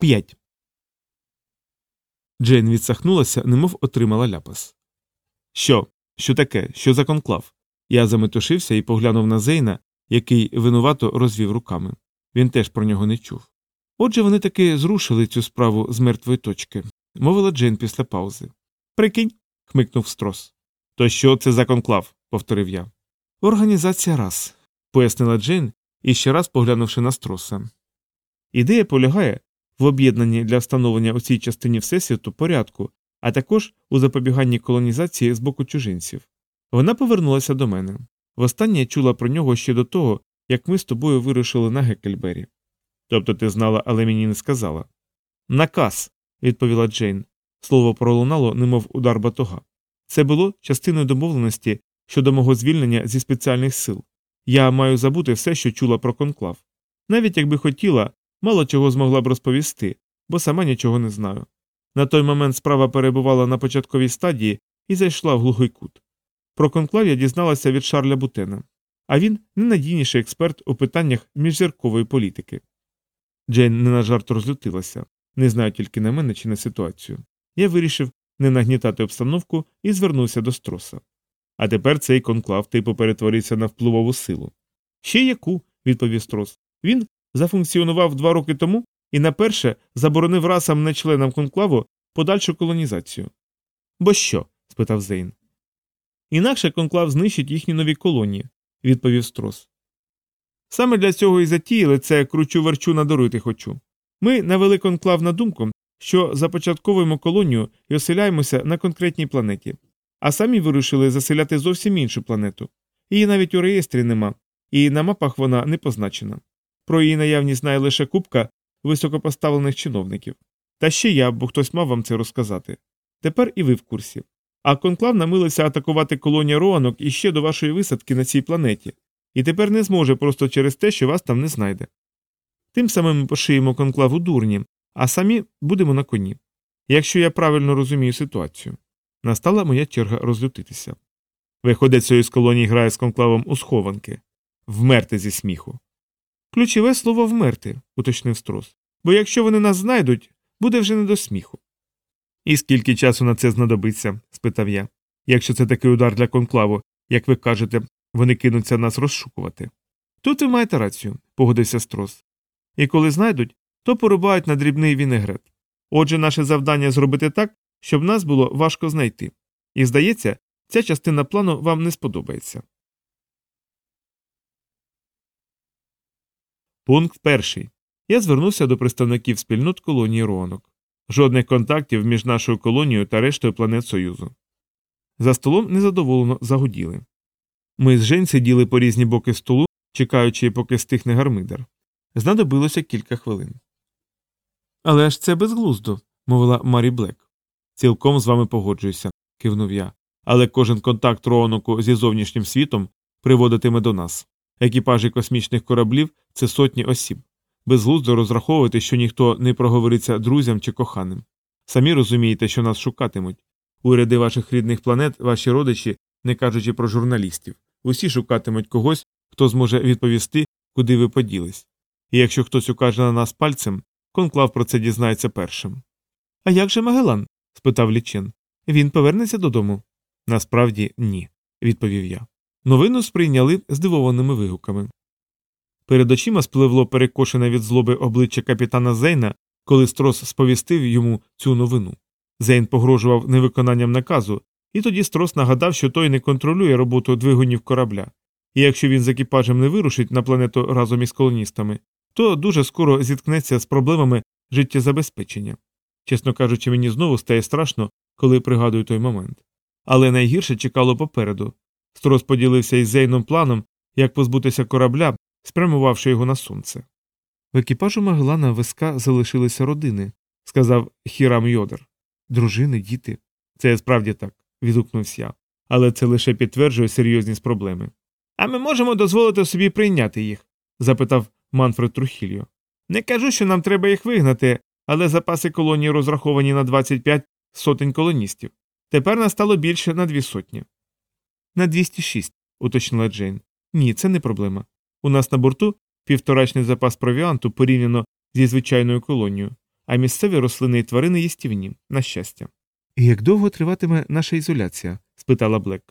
П'ять. Джейн відсахнулася, немов отримала ляпас. Що? Що таке? Що за конклав? Я заметушився і поглянув на Зейна, який винувато розвів руками. Він теж про нього не чув. Отже, вони таки зрушили цю справу з мертвої точки, мовила Джейн після паузи. Прикинь. хмикнув строс. То що це за конклав? повторив я. Організація раз, пояснила Джейн, іще раз поглянувши на строса. Ідея полягає в об'єднанні для встановлення у цій частині Всесвіту порядку, а також у запобіганні колонізації з боку чужинців. Вона повернулася до мене. Востаннє чула про нього ще до того, як ми з тобою вирушили на Геккельбері. Тобто ти знала, але мені не сказала. Наказ, відповіла Джейн. Слово пролунало, немов удар батога. Це було частиною домовленості щодо мого звільнення зі спеціальних сил. Я маю забути все, що чула про конклав. Навіть якби хотіла, мало чого змогла б розповісти, бо сама нічого не знаю. На той момент справа перебувала на початковій стадії і зайшла в глухий кут. Про конклав я дізналася від Шарля Бутена, а він ненадійніший експерт у питаннях міжзіркової політики. Джейн не на жарт розлютилася, не знаю тільки на мене чи на ситуацію. Я вирішив не нагнітати обстановку і звернувся до строса. А тепер цей конклав типу перетворився на впливову силу. Ще яку, відповів строс. Він зафункціонував два роки тому і наперше заборонив расам не членам конклаву подальшу колонізацію. Бо що? спитав Зейн. Інакше конклав знищить їхні нові колонії, відповів строс. Саме для цього і затіяли це кручу верчу надурити хочу. Ми навели конклав на думку, що започатковуємо колонію і оселяємося на конкретній планеті, а самі вирішили заселяти зовсім іншу планету. Її навіть у реєстрі нема, і на мапах вона не позначена. Про її наявність знає лише купка високопоставлених чиновників. Та ще я, бо хтось мав вам це розказати. Тепер і ви в курсі. А конклав намилився атакувати колонія роанок іще до вашої висадки на цій планеті, і тепер не зможе просто через те, що вас там не знайде. Тим самим ми пошиємо конклав у дурні, а самі будемо на коні. Якщо я правильно розумію ситуацію. Настала моя черга розлютитися. Виходить, цієї з колонії грає з конклавом у схованки, вмерти зі сміху. Ключове слово вмерти, уточнив строс. Бо якщо вони нас знайдуть, буде вже не до сміху. І скільки часу на це знадобиться? спитав я. Якщо це такий удар для конклаву, як ви кажете, вони кинуться нас розшукувати. Тут ви маєте рацію, погодився строс. І коли знайдуть, то порубають на дрібний вінегрет. Отже, наше завдання зробити так, щоб нас було важко знайти. І здається, ця частина плану вам не сподобається. Пункт перший. Я звернувся до представників спільнот колонії Роанок. Жодних контактів між нашою колонією та рештою планет Союзу. За столом незадоволено загуділи. Ми з Жень сиділи по різні боки столу, чекаючи, поки стихне гармидер. Знадобилося кілька хвилин. Але ж це безглуздо, мовила Марі Блек. Цілком з вами погоджуюся, кивнув я. Але кожен контакт Роаноку зі зовнішнім світом приводитиме до нас. Екіпажі космічних кораблів це сотні осіб. Безглуздо розраховувати, що ніхто не проговориться друзям чи коханим. Самі розумієте, що нас шукатимуть. Уряди ваших рідних планет, ваші родичі, не кажучи про журналістів, усі шукатимуть когось, хто зможе відповісти, куди ви поділись. І якщо хтось укаже на нас пальцем, конклав про це дізнається першим. А як же Магелан? спитав Лічен. Він повернеться додому? Насправді ні, відповів я. Новину сприйняли здивованими вигуками. Перед очима спливло перекошене від злоби обличчя капітана Зейна, коли Строс сповістив йому цю новину. Зейн погрожував невиконанням наказу, і тоді Строс нагадав, що той не контролює роботу двигунів корабля, і якщо він з екіпажем не вирушить на планету разом із колоністами, то дуже скоро зіткнеться з проблемами життєзабезпечення. Чесно кажучи, мені знову стає страшно, коли пригадую той момент. Але найгірше чекало попереду. Строс поділився із Зейном планом, як позбутися корабля, спрямувавши його на сонце. В екіпажу Магелана Виска залишилися родини, сказав Хірам Йодер. Дружини, діти. Це справді так, відгукнувся я. Але це лише підтверджує серйозність проблеми. А ми можемо дозволити собі прийняти їх? запитав Манфред Трухільо. Не кажу, що нам треба їх вигнати, але запаси колонії розраховані на 25 сотень колоністів. Тепер настало більше на дві сотні. На 206, уточнила Джейн. Ні, це не проблема. У нас на борту півторачний запас провіанту порівняно зі звичайною колонією, а місцеві рослини і тварини їстівні, на щастя. І як довго триватиме наша ізоляція? спитала Блек.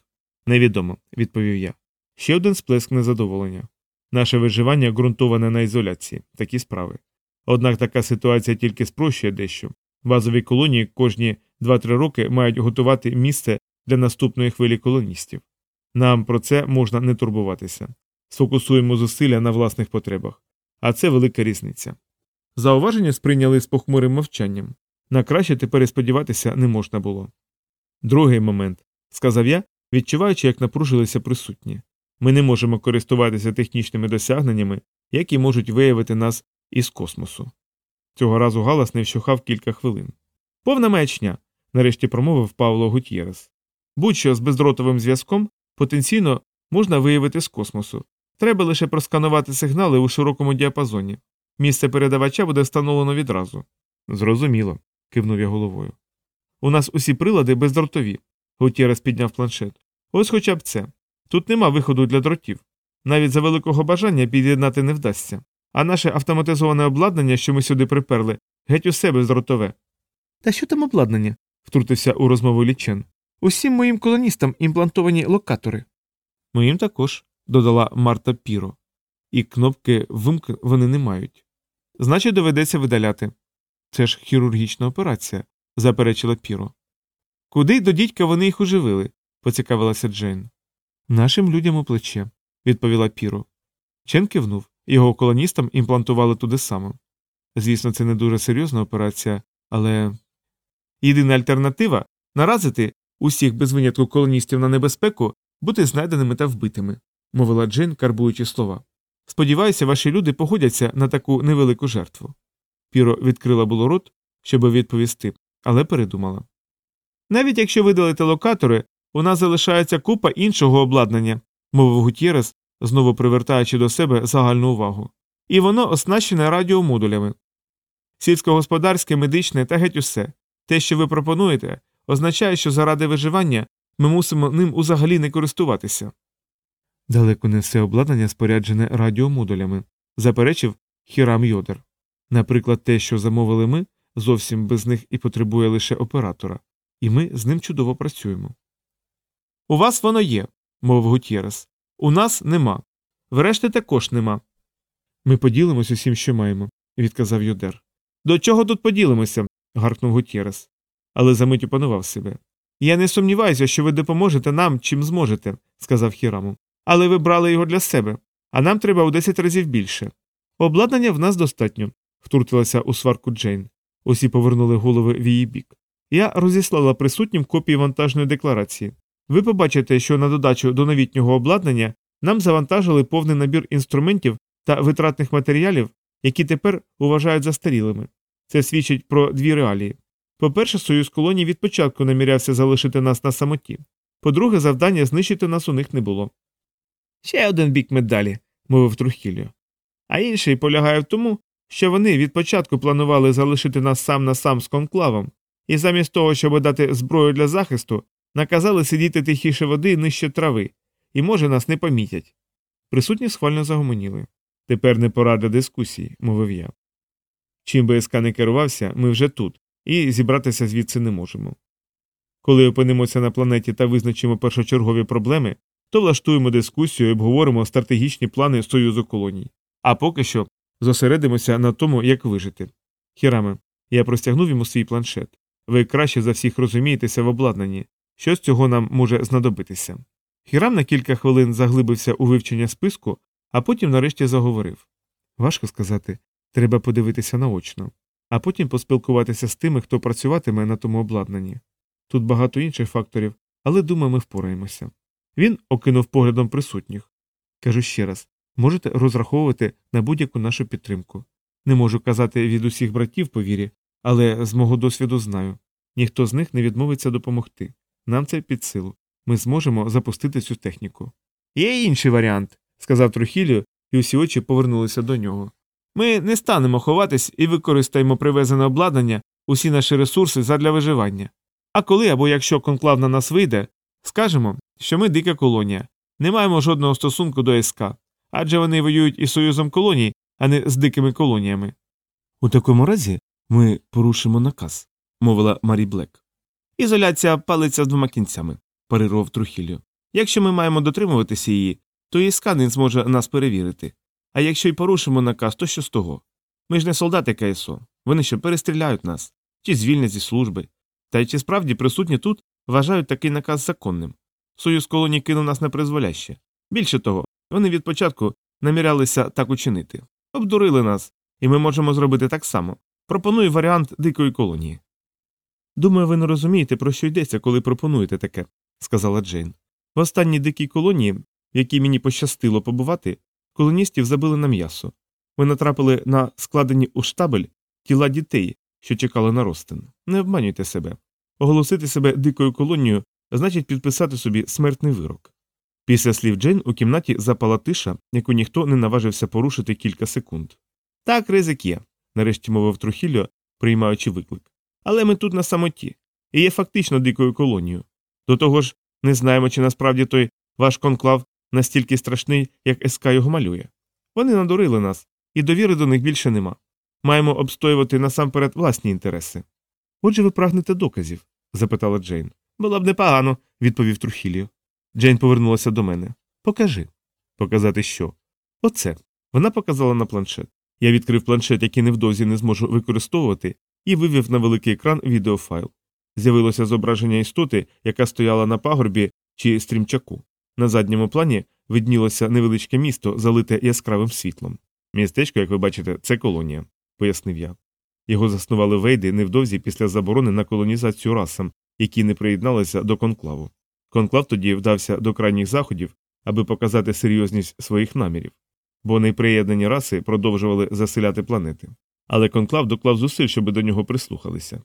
Невідомо, відповів я. Ще один сплеск незадоволення. Наше виживання ґрунтоване на ізоляції, такі справи. Однак така ситуація тільки спрощує дещо. Базові колонії кожні 2-3 роки мають готувати місце для наступної хвилі колоністів. Нам про це можна не турбуватися. Сфокусуємо зусилля на власних потребах, а це велика різниця. Зауваження сприйняли з похмурим мовчанням. На краще тепер і сподіватися не можна було. Другий момент, сказав я, відчуваючи, як напружилися присутні. Ми не можемо користуватися технічними досягненнями, які можуть виявити нас із космосу. Цього разу галас не вщухав кілька хвилин. Повна маячня, нарешті промовив Павло Гутєрес. Будь-що з бездротовим зв'язком потенційно можна виявити з космосу. Треба лише просканувати сигнали у широкому діапазоні. Місце передавача буде встановлено відразу. Зрозуміло, кивнув я головою. У нас усі прилади бездротові. Гутєрес підняв планшет. Ось хоча б це. Тут нема виходу для дротів. Навіть за великого бажання під'єднати не вдасться. А наше автоматизоване обладнання, що ми сюди приперли, геть усе бездротове. Та що там обладнання? втрутився у розмову лічен. Усім моїм колоністам імплантовані локатори. Моїм також, додала Марта Піро. І кнопки вимк вони не мають. Значить, доведеться видаляти. Це ж хірургічна операція, заперечила Піро. Куди до дідька вони їх уживили? поцікавилася Джейн. Нашим людям у плече, відповіла Піро. Чен кивнув, його колоністам імплантували туди саме. Звісно, це не дуже серйозна операція, але. Єдина альтернатива наразити усіх без винятку колоністів на небезпеку бути знайденими та вбитими, мовила Джейн, карбуючи слова. Сподіваюся, ваші люди погодяться на таку невелику жертву. Піро відкрила було рот, щоб відповісти, але передумала. Навіть якщо видалити локатори, у нас залишається купа іншого обладнання, мовив Гутєрес, знову привертаючи до себе загальну увагу. І воно оснащене радіомодулями. Сільськогосподарське, медичне та геть усе. Те, що ви пропонуєте, означає, що заради виживання ми мусимо ним узагалі не користуватися. Далеко не все обладнання споряджене радіомодулями, заперечив Хірам Йодер. Наприклад, те, що замовили ми, зовсім без них і потребує лише оператора, і ми з ним чудово працюємо. У вас воно є, мовив Гутєрес. У нас нема. Врешті також нема. Ми поділимось усім, що маємо, відказав Йодер. До чого тут поділимося? гаркнув Гутєрес. Але за мить опанував себе. Я не сумніваюся, що ви допоможете нам, чим зможете, сказав Хіраму. Але ви брали його для себе, а нам треба у десять разів більше. Обладнання в нас достатньо, втрутилася у сварку Джейн. Усі повернули голови в її бік. Я розіслала присутнім копії вантажної декларації. Ви побачите, що на додачу до новітнього обладнання нам завантажили повний набір інструментів та витратних матеріалів, які тепер вважають застарілими. Це свідчить про дві реалії. По-перше, союз колоній від початку намірявся залишити нас на самоті. По-друге, завдання знищити нас у них не було. Ще один бік медалі, мовив Трухіліо. А інший полягає в тому, що вони від початку планували залишити нас сам на сам з конклавом, і замість того, щоб дати зброю для захисту, наказали сидіти тихіше води нижче трави, і, може, нас не помітять. Присутні схвально загомоніли. Тепер не пора для дискусії, мовив я. Чим би СК не керувався, ми вже тут, і зібратися звідси не можемо. Коли опинимося на планеті та визначимо першочергові проблеми, то влаштуємо дискусію і обговоримо стратегічні плани Союзу колоній. А поки що зосередимося на тому, як вижити. Хіраме, я простягнув йому свій планшет. Ви краще за всіх розумієтеся в обладнанні, що з цього нам може знадобитися. Хірам на кілька хвилин заглибився у вивчення списку, а потім нарешті заговорив Важко сказати, треба подивитися наочно, а потім поспілкуватися з тими, хто працюватиме на тому обладнанні. Тут багато інших факторів, але думаю, ми впораємося. Він окинув поглядом присутніх. Кажу ще раз можете розраховувати на будь-яку нашу підтримку. Не можу казати від усіх братів по вірі, але з мого досвіду знаю ніхто з них не відмовиться допомогти. Нам це під силу. Ми зможемо запустити цю техніку. Є інший варіант, сказав Трухіліо, і усі очі повернулися до нього. Ми не станемо ховатись і використаємо привезене обладнання, усі наші ресурси задля виживання. А коли або якщо конклав на нас вийде, скажемо, що ми дика колонія, не маємо жодного стосунку до СК, адже вони воюють із союзом колоній, а не з дикими колоніями. У такому разі Ми порушимо наказ, мовила Марі Блек. Ізоляція палиться двома кінцями, парирував Трухіліо. Якщо ми маємо дотримуватися її, то і сканин зможе нас перевірити. А якщо й порушимо наказ, то що з того? Ми ж не солдати КСО. Вони що перестріляють нас, чи звільнять зі служби. Та й чи справді присутні тут вважають такий наказ законним. Союз колоній кинув нас на призволяще. Більше того, вони від початку намірялися так учинити. Обдурили нас, і ми можемо зробити так само. Пропоную варіант дикої колонії. Думаю, ви не розумієте, про що йдеться, коли пропонуєте таке, сказала Джейн. В останній дикій колонії, в якій мені пощастило побувати, колоністів забили на м'ясо. Ми натрапили на складені у штабель тіла дітей, що чекали на розтин. Не обманюйте себе. Оголосити себе дикою колонією значить підписати собі смертний вирок. Після слів Джейн у кімнаті запала тиша, яку ніхто не наважився порушити кілька секунд. Так, ризик є, нарешті мовив Трухільо, приймаючи виклик. Але ми тут на самоті, і є фактично дикою колонією. До того ж, не знаємо, чи насправді той ваш конклав настільки страшний, як СК його малює. Вони надурили нас, і довіри до них більше нема. Маємо обстоювати насамперед власні інтереси. Отже, ви прагнете доказів? запитала Джейн. Було б непогано, відповів Трухіліо. Джейн повернулася до мене. Покажи. Показати що? Оце. Вона показала на планшет. Я відкрив планшет, який невдовзі не зможу використовувати, і вивів на великий екран відеофайл. З'явилося зображення істоти, яка стояла на пагорбі чи стрімчаку. На задньому плані виднілося невеличке місто, залите яскравим світлом. Містечко, як ви бачите, це колонія, пояснив я. Його заснували вейди невдовзі після заборони на колонізацію расам, які не приєдналися до конклаву. Конклав тоді вдався до крайніх заходів, аби показати серйозність своїх намірів, бо неприєднані раси продовжували заселяти планети. Але конклав доклав зусиль, щоб до нього прислухалися.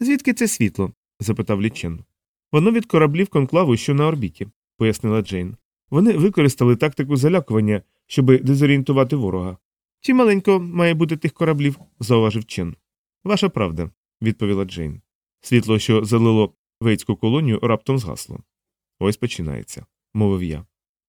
Звідки це світло? запитав Лічен. Воно від кораблів конклаву, що на орбіті, пояснила Джейн. Вони використали тактику залякування, щоб дезорієнтувати ворога. Чи маленько має бути тих кораблів? зауважив Чен. Ваша правда, відповіла Джейн. Світло, що залило вейцьку колонію, раптом згасло. Ось починається, мовив я.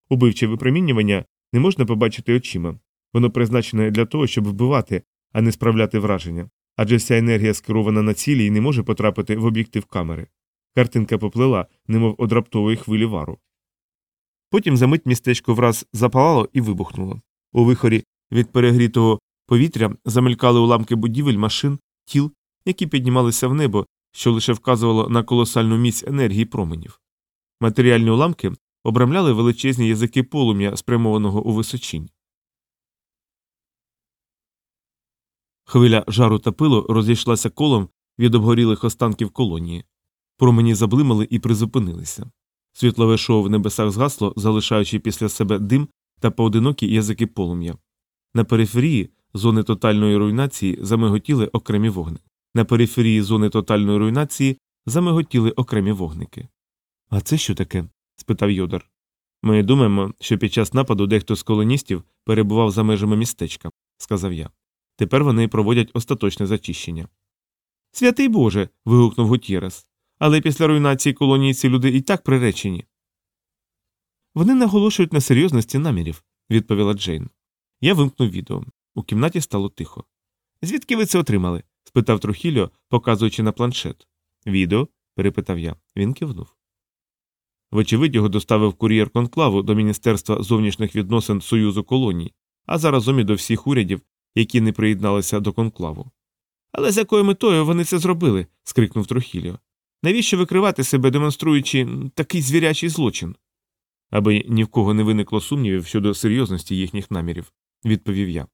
Убивче випромінювання не можна побачити очима. Воно призначене для того, щоб вбивати, а не справляти враження. Адже вся енергія скерована на цілі і не може потрапити в об'єктив камери. Картинка поплила, немов од раптової хвилі вару. Потім за мить містечко враз запалало і вибухнуло. У вихорі від перегрітого повітря замелькали уламки будівель, машин, тіл, які піднімалися в небо, що лише вказувало на колосальну міць енергії променів. Матеріальні уламки обрамляли величезні язики полум'я, спрямованого у височінь. Хвиля жару та пилу розійшлася колом від обгорілих останків колонії. Промені заблимали і призупинилися. Світлове шоу в небесах згасло, залишаючи після себе дим та поодинокі язики полум'я. На периферії зони тотальної руйнації замиготіли окремі вогники. На периферії зони тотальної руйнації замиготіли окремі вогники. А це що таке? спитав Йодор. Ми думаємо, що під час нападу дехто з колоністів перебував за межами містечка, сказав я. Тепер вони проводять остаточне зачищення. Святий Боже. вигукнув Гутєрес. Але після руйнації колонії ці люди і так приречені. Вони наголошують на серйозності намірів, відповіла Джейн. Я вимкнув відео. У кімнаті стало тихо. Звідки ви це отримали? спитав Трухільо, показуючи на планшет. Відео? перепитав я. Він кивнув. Вочевидь, його доставив кур'єр конклаву до Міністерства зовнішніх відносин Союзу колоній, а заразом і до всіх урядів, які не приєдналися до конклаву. Але з якою метою вони це зробили? скрикнув Трухіліо. Навіщо викривати себе, демонструючи такий звірячий злочин? Аби ні в кого не виникло сумнівів щодо серйозності їхніх намірів, відповів я.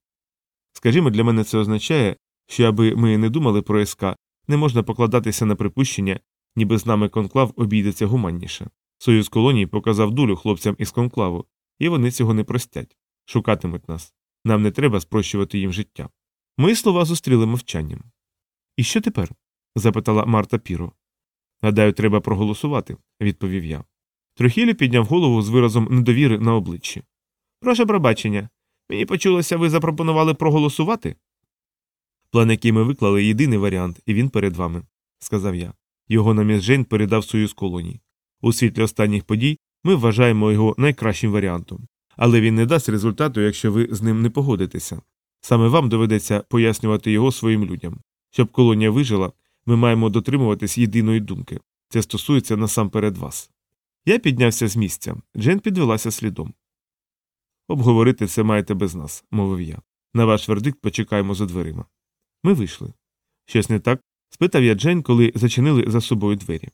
Скажімо, для мене це означає, що аби ми не думали про СК, не можна покладатися на припущення, ніби з нами конклав обійдеться гуманніше. Союз колоній показав дулю хлопцям із конклаву, і вони цього не простять, шукатимуть нас. Нам не треба спрощувати їм життя. Мої слова зустріли мовчанням. І що тепер? запитала Марта Піро. Гадаю, треба проголосувати, відповів я. Трохілі підняв голову з виразом недовіри на обличчі. Прошу пробачення. Мені почулося, ви запропонували проголосувати? План, який ми виклали, єдиний варіант, і він перед вами, сказав я. Його намість Жень передав союз колоній. У світлі останніх подій ми вважаємо його найкращим варіантом. Але він не дасть результату, якщо ви з ним не погодитеся. Саме вам доведеться пояснювати його своїм людям. Щоб колонія вижила, ми маємо дотримуватись єдиної думки. Це стосується насамперед вас. Я піднявся з місця. Джен підвелася слідом. Обговорити це маєте без нас, мовив я. На ваш вердикт почекаємо за дверима. Ми вийшли. Щось не так? спитав я Джейн, коли зачинили за собою двері.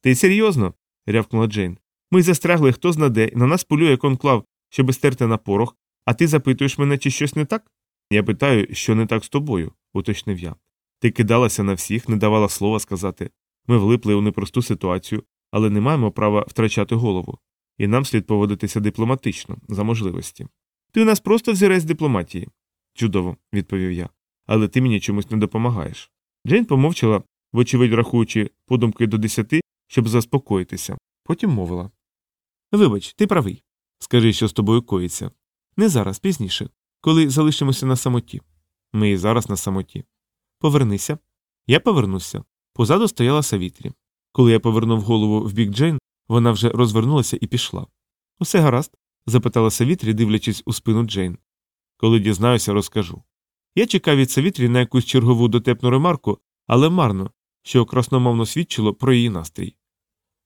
Ти серйозно? рявкнула Джейн. Ми застрягли хто знаде, на нас полює конклав, щоби стерти на порох, а ти запитуєш мене, чи щось не так? Я питаю, що не так з тобою, уточнив я. Ти кидалася на всіх, не давала слова сказати. Ми влипли у непросту ситуацію, але не маємо права втрачати голову, і нам слід поводитися дипломатично, за можливості. Ти у нас просто взірець дипломатії. Чудово, відповів я. Але ти мені чомусь не допомагаєш. Джейн помовчала, вочевидь рахуючи подумки до десяти, щоб заспокоїтися. Потім мовила Вибач, ти правий. Скажи, що з тобою коїться. Не зараз, пізніше, коли залишимося на самоті. Ми і зараз на самоті. Повернися. Я повернувся. Позаду стояла Савітрі. Коли я повернув голову в бік Джейн, вона вже розвернулася і пішла. Усе гаразд? запитала Савітрі, дивлячись у спину Джейн. Коли дізнаюся, розкажу. Я чекав від Савітрі на якусь чергову дотепну ремарку, але марно, що красномовно свідчило про її настрій.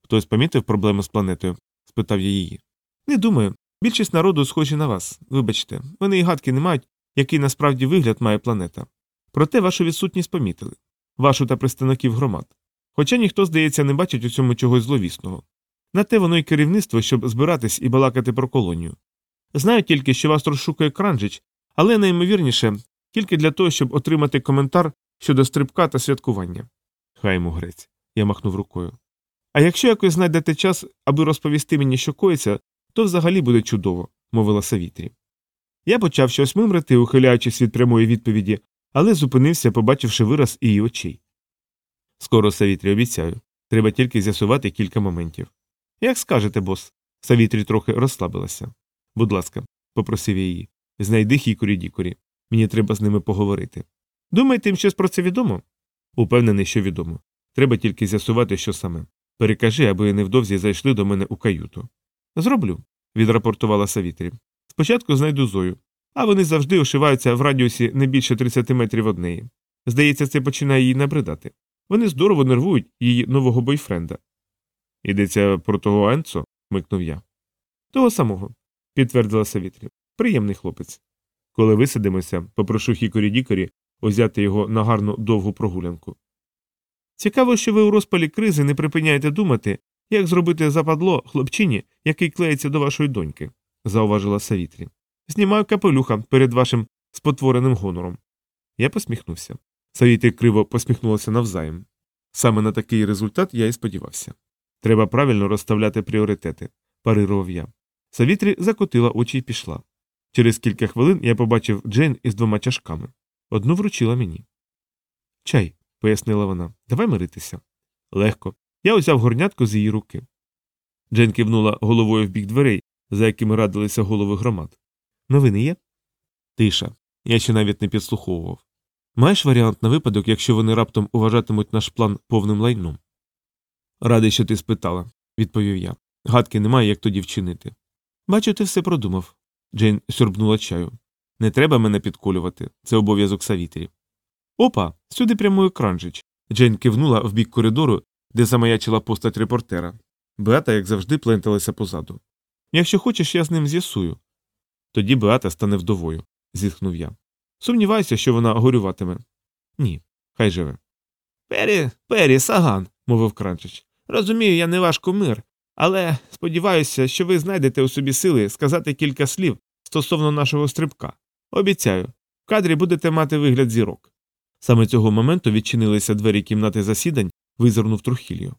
Хтось помітив проблеми з планетою? спитав я її. Не думаю. Більшість народу схожі на вас. Вибачте, вони і гадки не мають, який насправді вигляд має планета. Проте вашу відсутність помітили вашу та представників громад. Хоча ніхто, здається, не бачить у цьому чогось зловісного. На те воно й керівництво, щоб збиратись і балакати про колонію. Знаю тільки, що вас розшукує Кранжич, але найімовірніше тільки для того, щоб отримати коментар щодо стрибка та святкування. Хай йому грець. Я махнув рукою. А якщо якось знайдете час, аби розповісти мені, що коїться, то взагалі буде чудово, мовила Савітрі. Я почав щось мимрити, ухиляючись від прямої відповіді, але зупинився, побачивши вираз її очей. Скоро Савітрі обіцяю. Треба тільки з'ясувати кілька моментів. Як скажете, бос. Савітрі трохи розслабилася. Будь ласка, попросив я її. Знайди хікорі дікорі. Мені треба з ними поговорити. Думаєте, їм щось про це відомо? Упевнений, що відомо. Треба тільки з'ясувати, що саме. Перекажи, аби невдовзі зайшли до мене у каюту. Зроблю, відрапортувала Савітрі. Спочатку знайду зою, а вони завжди ошиваються в радіусі не більше 30 метрів од неї. Здається, це починає їй набридати. Вони здорово нервують її нового бойфренда. Йдеться про того Енцо, микнув я. Того самого, підтвердила Савітрі. Приємний хлопець. Коли висадимося, попрошу хікорі дікорі узяти його на гарну довгу прогулянку. Цікаво, що ви у розпалі кризи не припиняєте думати, як зробити западло хлопчині, який клеїться до вашої доньки, зауважила Савітрі. Знімаю капелюха перед вашим спотвореним гонором. Я посміхнувся. Савітрі криво посміхнулася навзаєм. Саме на такий результат я і сподівався. Треба правильно розставляти пріоритети, парирував я. Савітрі закотила очі і пішла. Через кілька хвилин я побачив Джейн із двома чашками. Одну вручила мені. Чай, пояснила вона, давай миритися. Легко. Я узяв горнятку з її руки. Джейн кивнула головою в бік дверей, за якими радилися голови громад. Новини є? Тиша. Я ще навіть не підслуховував. Маєш варіант на випадок, якщо вони раптом уважатимуть наш план повним лайном? Радий, що ти спитала, відповів я. Гадки немає, як тоді вчинити. Бачу, ти все продумав. Джейн сюрбнула чаю. Не треба мене підколювати, це обов'язок Савітрі. Опа, сюди прямує кранжич. Джейн кивнула в бік коридору, де замаячила постать репортера. Беата, як завжди, пленталася позаду. Якщо хочеш, я з ним з'ясую. Тоді Беата стане вдовою, зітхнув я. Сумніваюся, що вона горюватиме. Ні, хай живе. Пері, пері, саган, мовив Кранчич. Розумію, я не ваш кумир, але сподіваюся, що ви знайдете у собі сили сказати кілька слів стосовно нашого стрибка. Обіцяю, в кадрі будете мати вигляд зірок. Саме цього моменту відчинилися двері кімнати засідань, визирнув Трухілью.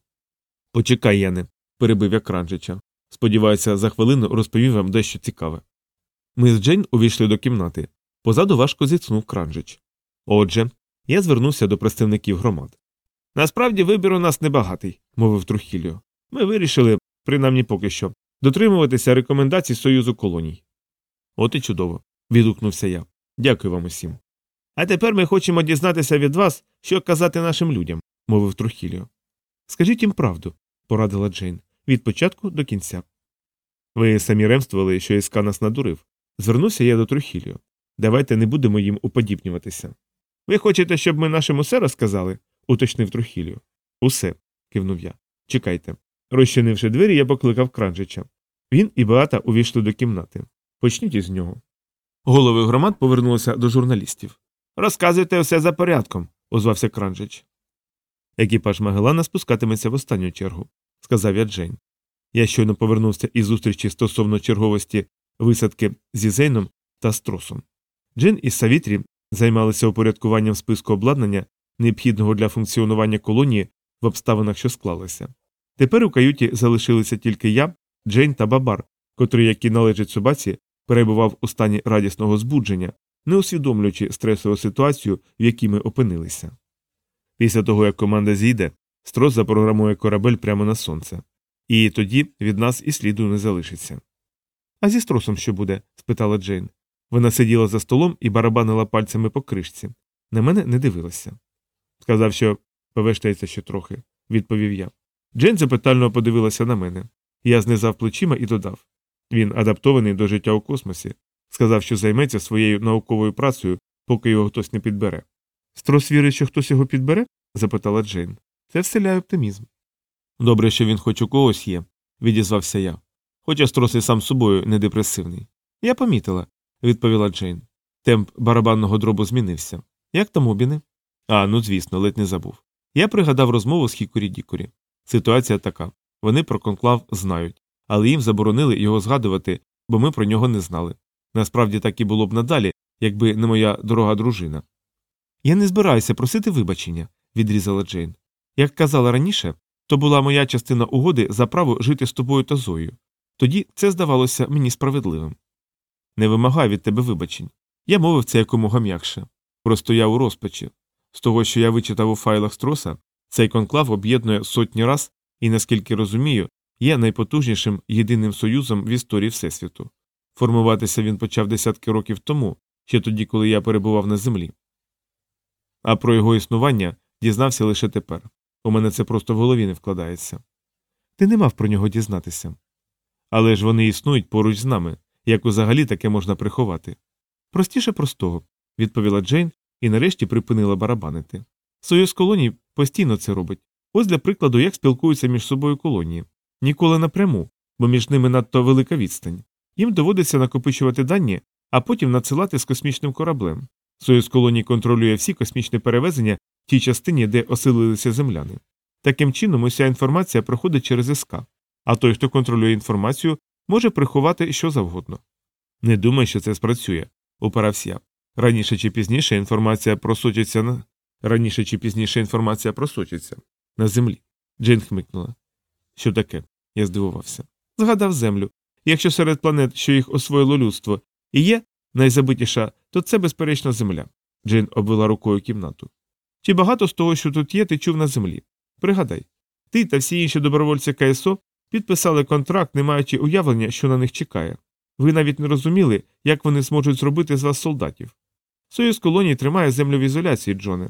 Почекай, Яне, перебив я Кранчича. Сподіваюся, за хвилину розповім вам дещо цікаве. Ми з Джейн увійшли до кімнати. Позаду важко зітхнув Кранжич. Отже, я звернувся до представників громад. Насправді вибір у нас небагатий, мовив Трухіліо. Ми вирішили, принаймні поки що, дотримуватися рекомендацій Союзу колоній. От і чудово. відгукнувся я. Дякую вам усім. А тепер ми хочемо дізнатися від вас, що казати нашим людям, мовив Трухіліо. Скажіть їм правду, порадила Джейн, від початку до кінця. Ви самі ремствували, що Іска нас надурив. Звернувся я до Трухіліо. Давайте не будемо їм уподібнюватися. Ви хочете, щоб ми нашим усе розказали? уточнив Трухіліо. Усе, кивнув я. Чекайте. Розчинивши двері, я покликав Кранжича. Він і Беата увійшли до кімнати. Почніть із нього. Голови громад повернулися до журналістів. Розказуйте все за порядком, озвався Кранжич. Екіпаж Магелана спускатиметься в останню чергу, сказав я Джейн. Я щойно повернувся із зустрічі стосовно черговості висадки зі Зейном та Стросом. Джин і Савітрі займалися упорядкуванням списку обладнання, необхідного для функціонування колонії в обставинах, що склалися. Тепер у каюті залишилися тільки я, Джейн та Бабар, котрий, як і належить собаці, перебував у стані радісного збудження, не усвідомлюючи стресову ситуацію, в якій ми опинилися. Після того, як команда зійде, строс запрограмує корабель прямо на сонце. І тоді від нас і сліду не залишиться. А зі стросом що буде? спитала Джейн. Вона сиділа за столом і барабанила пальцями по кришці. На мене не дивилася. Сказав, що повештається ще трохи, відповів я. Джейн запитально подивилася на мене. Я знизав плечима і додав він адаптований до життя у космосі, сказав, що займеться своєю науковою працею, поки його хтось не підбере. Строс вірить, що хтось його підбере? запитала Джейн. Це вселяє оптимізм. Добре, що він хоч у когось є, відізвався я. Хоча строс і сам собою не депресивний. Я помітила, відповіла Джейн. Темп барабанного дробу змінився. Як там обіни? А, ну звісно, ледь не забув. Я пригадав розмову з Хікорі Дікорі. Ситуація така вони про конклав знають, але їм заборонили його згадувати, бо ми про нього не знали. Насправді так і було б надалі, якби не моя дорога дружина. Я не збираюся просити вибачення, відрізала Джейн. Як казала раніше, то була моя частина угоди за право жити з тобою та Зою. Тоді це здавалося мені справедливим. Не вимагаю від тебе вибачень. Я мовив це якомога м'якше. Просто я у розпачі. З того, що я вичитав у файлах строса, цей конклав об'єднує сотні раз і, наскільки розумію, є найпотужнішим єдиним союзом в історії Всесвіту. Формуватися він почав десятки років тому, ще тоді, коли я перебував на землі. А про його існування дізнався лише тепер. У мене це просто в голові не вкладається. Ти не мав про нього дізнатися. Але ж вони існують поруч з нами, як взагалі таке можна приховати. Простіше простого, відповіла Джейн і нарешті припинила барабанити. Союз колоній постійно це робить. Ось для прикладу, як спілкуються між собою колонії. Ніколи напряму, бо між ними надто велика відстань. Їм доводиться накопичувати дані, а потім надсилати з космічним кораблем. Союз колоній контролює всі космічні перевезення в тій частині, де оселилися земляни. Таким чином, уся інформація проходить через СК, а той, хто контролює інформацію, може приховати що завгодно. Не думай, що це спрацює, упирався я. Раніше чи пізніше інформація просочиться на раніше чи пізніше інформація просочиться на землі. Джейн хмикнула. Що таке? Я здивувався. Згадав землю. Якщо серед планет, що їх освоїло людство, і є найзабитіша, то це, безперечно, земля. Джейн обвела рукою кімнату. Чи багато з того, що тут є, ти чув на землі? Пригадай, ти та всі інші добровольці КСО підписали контракт, не маючи уявлення, що на них чекає. Ви навіть не розуміли, як вони зможуть зробити з вас солдатів. Союз колоній тримає землю в ізоляції, Джоне.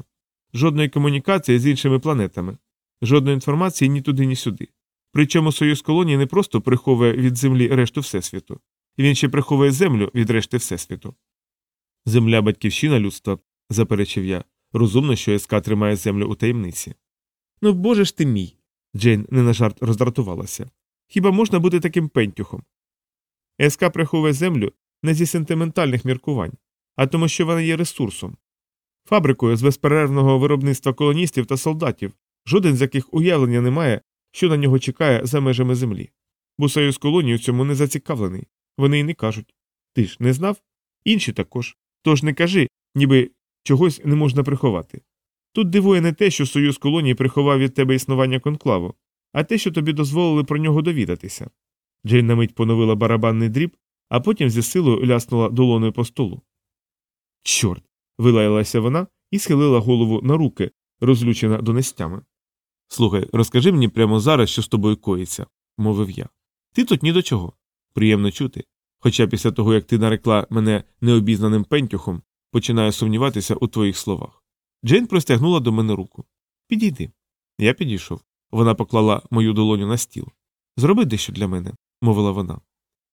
Жодної комунікації з іншими планетами, жодної інформації ні туди, ні сюди. Причому Союз колоній не просто приховує від землі решту Всесвіту, він ще приховує землю від решти Всесвіту. Земля батьківщина людства, заперечив я. Розумно, що СК тримає землю у таємниці. Ну, боже ж ти мій. Джейн не на жарт роздратувалася. Хіба можна бути таким пентюхом? СК приховує землю не зі сентиментальних міркувань, а тому, що вона є ресурсом, фабрикою з безперервного виробництва колоністів та солдатів, жоден з яких уявлення не має, що на нього чекає за межами землі. Бо союз колоній у цьому не зацікавлений. Вони й не кажуть. Ти ж не знав? Інші також. Тож не кажи, ніби чогось не можна приховати. Тут дивує не те, що союз колоній приховав від тебе існування конклаву, а те, що тобі дозволили про нього довідатися. Джейн на мить поновила барабанний дріб, а потім зі силою ляснула долоною по столу. Чорт. вилаялася вона і схилила голову на руки, розлючена донестями. Слухай, розкажи мені прямо зараз, що з тобою коїться, мовив я. Ти тут ні до чого. Приємно чути. Хоча після того, як ти нарекла мене необізнаним пентюхом, починаю сумніватися у твоїх словах. Джейн простягнула до мене руку. Підійди. Я підійшов. Вона поклала мою долоню на стіл. Зроби дещо для мене, мовила вона.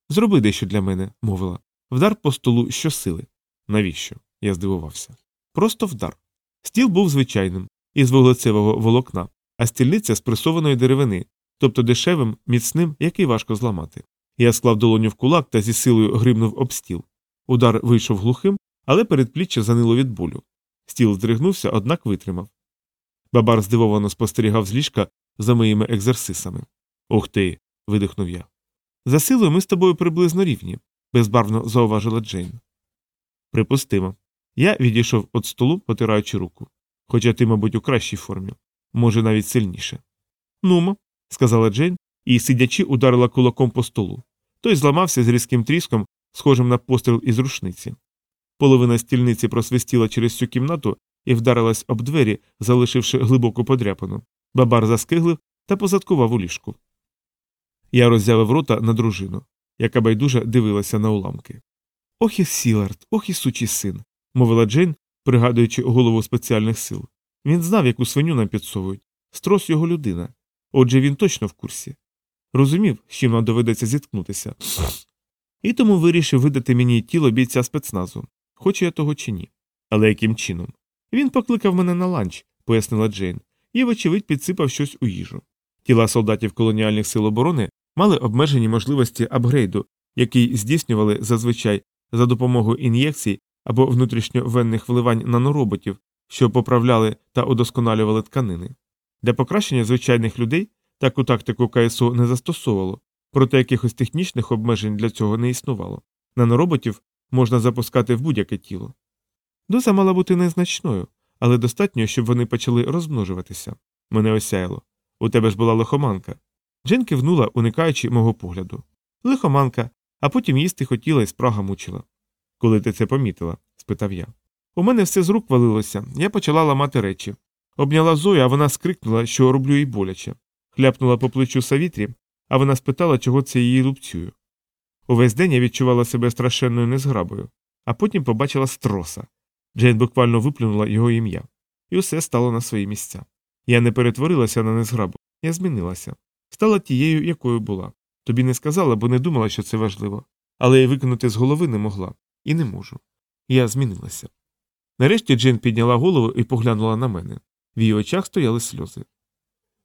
Зроби дещо для мене, мовила. Вдар по столу щосили. Навіщо? Я здивувався. Просто вдар. Стіл був звичайним, із вуглецевого волокна, а стільниця з пресованої деревини, тобто дешевим, міцним, який важко зламати. Я склав долоню в кулак та зі силою гримнув об стіл. Удар вийшов глухим, але передпліччя занило від болю. Стіл здригнувся, однак витримав. Бабар здивовано спостерігав з ліжка за моїми екзерсисами. Ух ти. видихнув я. За силою ми з тобою приблизно рівні, безбарвно зауважила Джейн. Припустимо. Я відійшов від столу, потираючи руку. Хоча ти, мабуть, у кращій формі, може, навіть сильніше. Нумо, сказала Джейн і, сидячи, ударила кулаком по столу. Той зламався з різким тріском, схожим на постріл із рушниці. Половина стільниці просвистіла через всю кімнату і вдарилась об двері, залишивши глибоку подряпину. Бабар заскиглив та позадкував у ліжку. Я роззявив рота на дружину, яка байдуже дивилася на уламки. Ох і Сілард, ох і сучий син, мовила Джейн, пригадуючи голову спеціальних сил. Він знав, яку свиню нам підсовують. Строс його людина. Отже, він точно в курсі. Розумів, з чим нам доведеться зіткнутися. І тому вирішив видати мені тіло бійця спецназу, хочу я того чи ні. Але яким чином? Він покликав мене на ланч, пояснила Джейн, і, вочевидь, підсипав щось у їжу. Тіла солдатів колоніальних сил оборони мали обмежені можливості апгрейду, який здійснювали зазвичай за допомогою ін'єкцій або внутрішньовенних вливань нанороботів, що поправляли та удосконалювали тканини. Для покращення звичайних людей таку тактику КСО не застосовувало, проте якихось технічних обмежень для цього не існувало. Нанороботів можна запускати в будь-яке тіло. Доза мала бути незначною, але достатньо, щоб вони почали розмножуватися. Мене осяяло. У тебе ж була лихоманка. Джен кивнула, уникаючи мого погляду. Лихоманка, а потім їсти хотіла і спрага мучила. Коли ти це помітила? спитав я. У мене все з рук валилося, я почала ламати речі. Обняла Зою, а вона скрикнула, що роблю їй боляче. Хляпнула по плечу Савітрі, а вона спитала, чого це її лупцюю. Увесь день я відчувала себе страшенною незграбою, а потім побачила строса. Джейн буквально виплюнула його ім'я, і усе стало на свої місця. Я не перетворилася на незграбу, я змінилася. Стала тією, якою була. Тобі не сказала, бо не думала, що це важливо. Але я викинути з голови не могла і не можу. Я змінилася. Нарешті Джейн підняла голову і поглянула на мене. В її очах стояли сльози.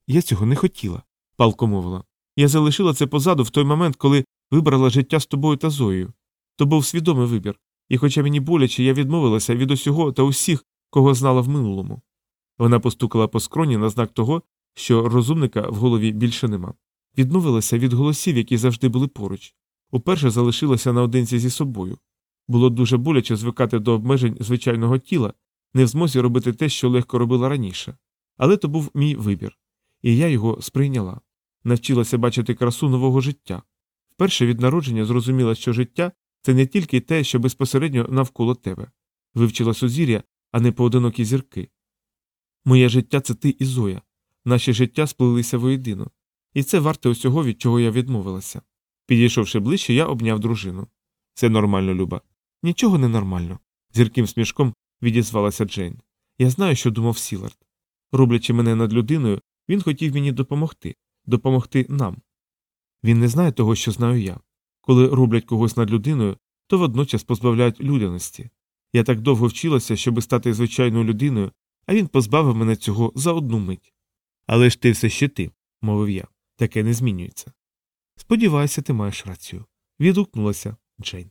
Я цього не хотіла, палко мовила. Я залишила це позаду в той момент, коли вибрала життя з тобою та Зоєю. То був свідомий вибір, і, хоча мені боляче, я відмовилася від усього та усіх, кого знала в минулому. Вона постукала по скроні на знак того, що розумника в голові більше нема. Відмовилася від голосів, які завжди були поруч. Уперше залишилася наодинці зі собою. Було дуже боляче звикати до обмежень звичайного тіла, не в змозі робити те, що легко робила раніше. Але то був мій вибір, і я його сприйняла. Навчилася бачити красу нового життя. Вперше від народження зрозуміла, що життя це не тільки те, що безпосередньо навколо тебе. Вивчила сузір'я, а не поодинокі зірки. Моє життя це ти і Зоя. Наші життя сплилися воєдино. І це варте усього, від чого я відмовилася. Підійшовши ближче, я обняв дружину. Це нормально, Люба. Нічого не нормально. Зірким смішком відізвалася Джейн. Я знаю, що думав Сілард. Роблячи мене над людиною, він хотів мені допомогти, допомогти нам. Він не знає того, що знаю я. Коли роблять когось над людиною, то водночас позбавляють людяності. Я так довго вчилася, щоби стати звичайною людиною, а він позбавив мене цього за одну мить. Але ж ти все ще ти, мовив я, таке не змінюється. Сподіваюся, ти маєш рацію. відгукнулася Джейн.